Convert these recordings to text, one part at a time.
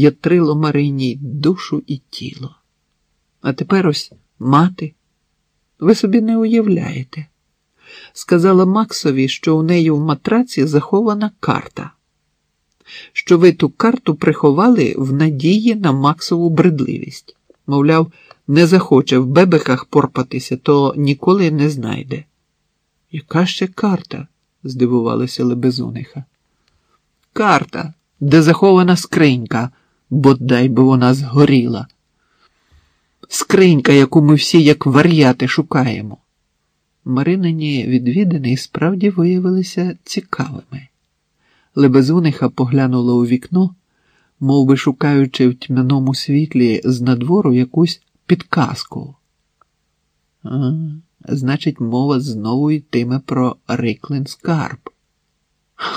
ятрило Мариній душу і тіло. А тепер ось мати, ви собі не уявляєте. Сказала Максові, що у неї в матраці захована карта, що ви ту карту приховали в надії на Максову бредливість. Мовляв, не захоче в бебеках порпатися, то ніколи не знайде. Яка ще карта? здивувалася Лебезуниха. Карта, де захована скринька, бодай би вона згоріла. Скринька, яку ми всі, як вар'яти, шукаємо. Маринині відвідини справді виявилися цікавими. Лебезуниха поглянула у вікно, мов би шукаючи в тьмяному світлі з надвору якусь підказку. А, значить, мова знову йтиме про Риклин скарб.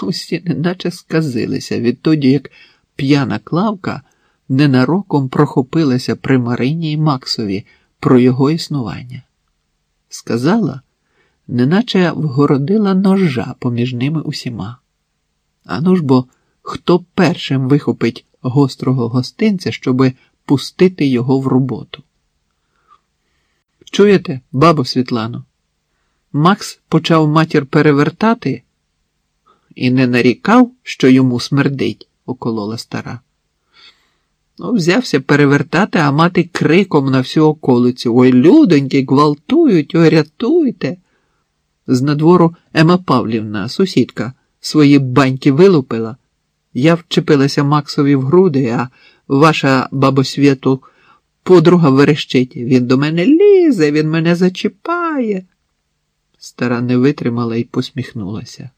Усі неначе сказилися відтоді, як п'яна клавка ненароком прохопилася при Марині і Максові про його існування. Сказала, неначе вгородила ножа поміж ними усіма. Ану ж бо хто першим вихопить гострого гостинця, щоби пустити його в роботу? Чуєте, бабо Світлано? Макс почав матір перевертати і не нарікав, що йому смердить, околола стара. Ну, взявся перевертати, а мати криком на всю околицю. Ой, людоньки, гвалтують, ой, рятуйте. З надвору Ема Павлівна, сусідка, свої баньки вилупила. Я вчепилася Максові в груди, а ваша бабосвіту подруга верещить. Він до мене лізе, він мене зачіпає. Стара не витримала і посміхнулася.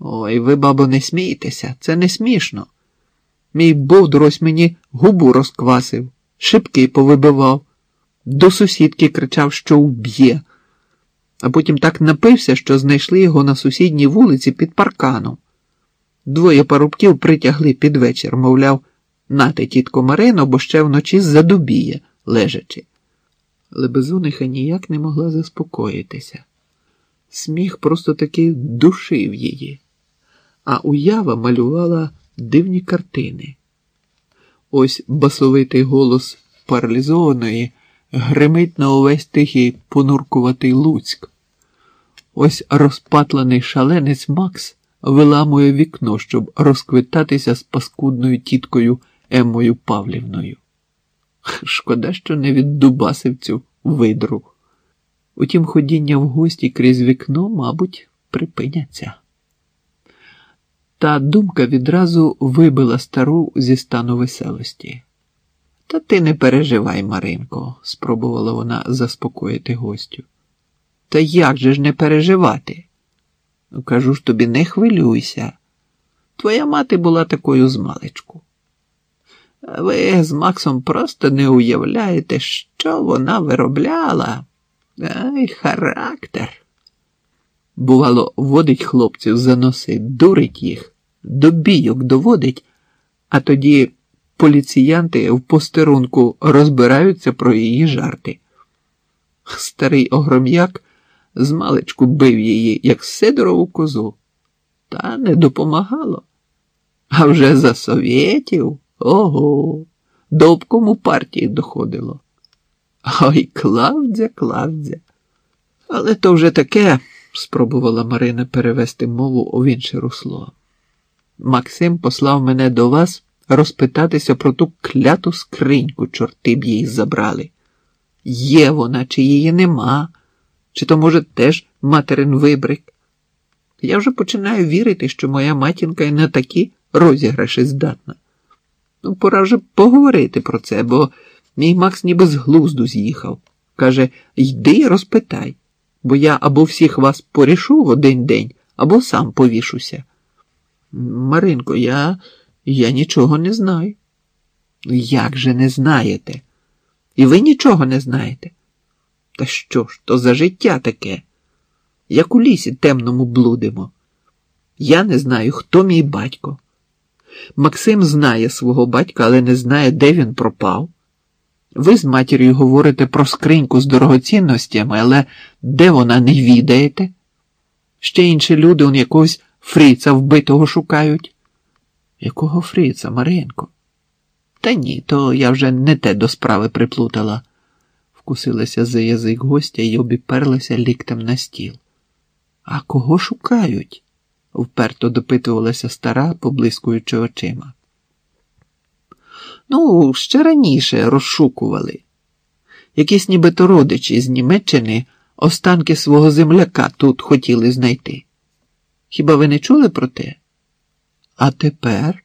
Ой, ви, бабо, не смійтеся, це не смішно. Мій бовдур ось мені губу розквасив, шибки повибивав, до сусідки кричав, що вб'є, а потім так напився, що знайшли його на сусідній вулиці під парканом. Двоє парубків притягли під вечір, мовляв, нате, тітко Марино, бо ще вночі задубіє, лежачи. Лебезуниха ніяк не могла заспокоїтися. Сміх просто таки душив її, а уява малювала дивні картини. Ось басовитий голос паралізованої гримить на увесь тихий понуркуватий Луцьк. Ось розпатлений шаленець Макс виламує вікно, щоб розквитатися з паскудною тіткою Еммою Павлівною. Шкода, що не віддубасив цю видру. Утім, ходіння в гості крізь вікно, мабуть, припиняться. Та думка відразу вибила стару зі стану веселості. Та ти не переживай, Маринко, спробувала вона заспокоїти гостю. Та як же ж не переживати? Кажу ж тобі, не хвилюйся. Твоя мати була такою змалечку. Ви з Максом просто не уявляєте, що вона виробляла. Ай, характер. Бувало, водить хлопців за носи, дурить їх, до бійок доводить, а тоді поліціянти в постерунку розбираються про її жарти. Старий огром'як змалечку бив її, як Сидорову козу, та не допомагало. А вже за совєтів ого, до обкому партії доходило. Ой, Клавдя, Клавдя. Але то вже таке, спробувала Марина перевести мову у інше русло. Максим послав мене до вас розпитатися про ту кляту скриньку, чорти б її забрали. Є вона, чи її нема, чи то, може, теж материн вибрик. Я вже починаю вірити, що моя матінка і на такі розіграші здатна. Ну, пора вже поговорити про це, бо мій Макс ніби з глузду з'їхав. Каже, йди розпитай, бо я або всіх вас порішу в один день, або сам повішуся. Маринко, я я нічого не знаю. Як же не знаєте? І ви нічого не знаєте? Та що ж то за життя таке? Як у лісі темному блудимо. Я не знаю, хто мій батько. Максим знає свого батька, але не знає, де він пропав. Ви з матір'ю говорите про скриньку з дорогоцінностями, але де вона не відаєте? Ще інші люди он якогось фріца вбитого шукають. Якого фріца, Маринко? Та ні, то я вже не те до справи приплутала, вкусилася за язик гостя і обіперлася ліктем на стіл. А кого шукають? вперто допитувалася стара, поблискуючи очима. Ну, ще раніше розшукували. Якісь нібито родичі з Німеччини останки свого земляка тут хотіли знайти. Хіба ви не чули про те? А тепер?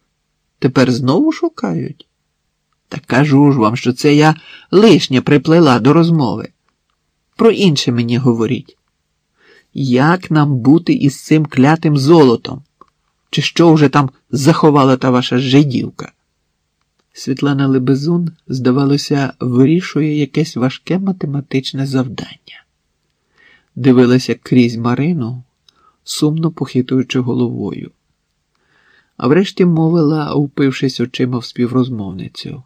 Тепер знову шукають? Та кажу ж вам, що це я лишнє приплела до розмови. Про інше мені говоріть. Як нам бути із цим клятим золотом? Чи що вже там заховала та ваша жидівка? Світлана Лебезун, здавалося, вирішує якесь важке математичне завдання. Дивилася крізь Марину, сумно похитуючи головою. А врешті мовила, упившись очима в співрозмовницю.